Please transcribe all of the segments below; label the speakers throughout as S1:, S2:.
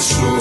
S1: sua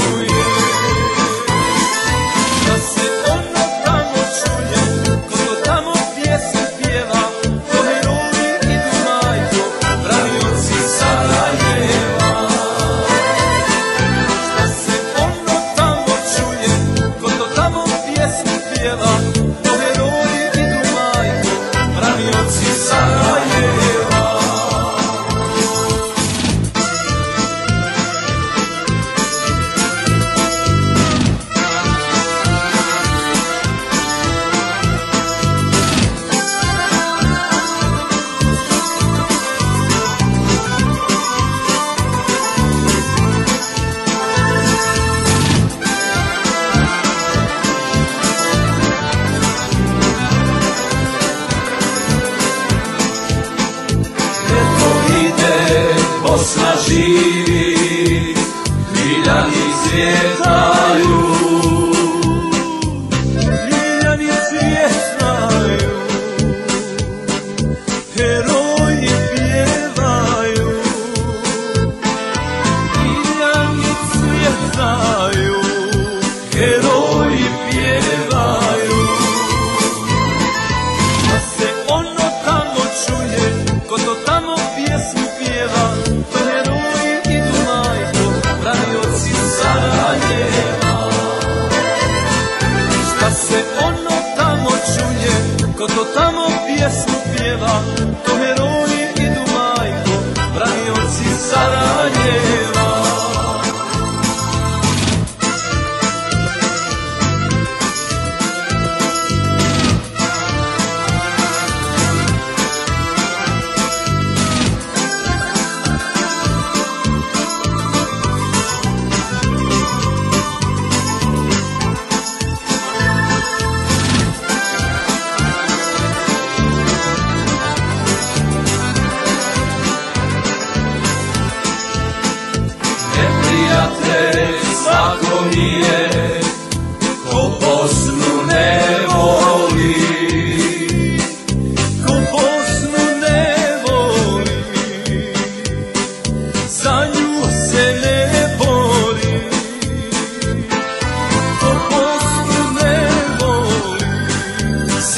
S1: See. Kako tamo pjesmu pjeva, to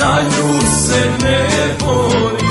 S1: za nju se ne bojim